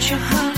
Your heart